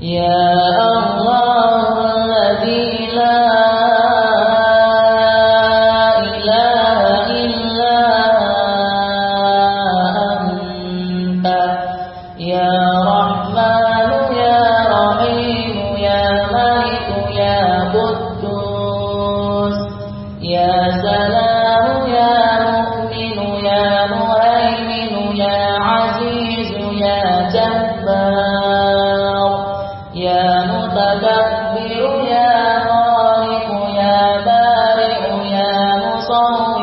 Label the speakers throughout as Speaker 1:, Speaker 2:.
Speaker 1: يا الله الذي لا إله إلا أنت. يا رحمن يا رحيم يا ملك يا قدوس يا سلام. متكبر يا خالق يا بارئ يا مصور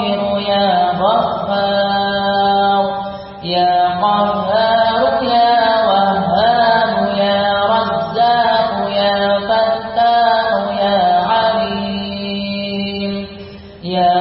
Speaker 1: يا غفار يا قهار يا وهاب يا رزاق يا فتاح يا عليم يا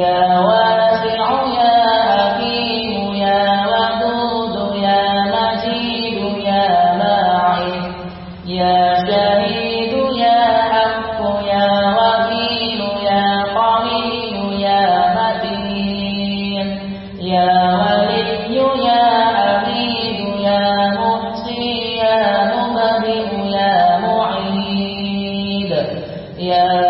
Speaker 1: يا واسع يا حكيم يا ودود يا مجيد يا باعث يا شهيد يا حق يا وكيل يا قوي يا متين يا ولي يا حميد يا محصي يا مبدئ يا معيد يا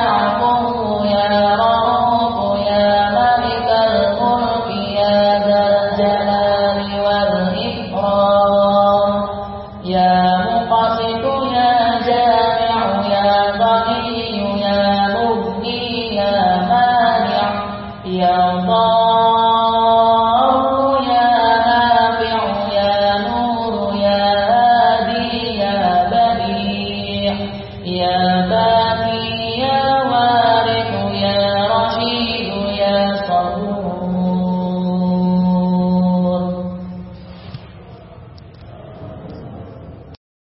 Speaker 1: يا مقسط يا جامع يا غني يا مغني يا مانع يا ضار يا نافع يا نور يا هادي يا بديع يا باقي يا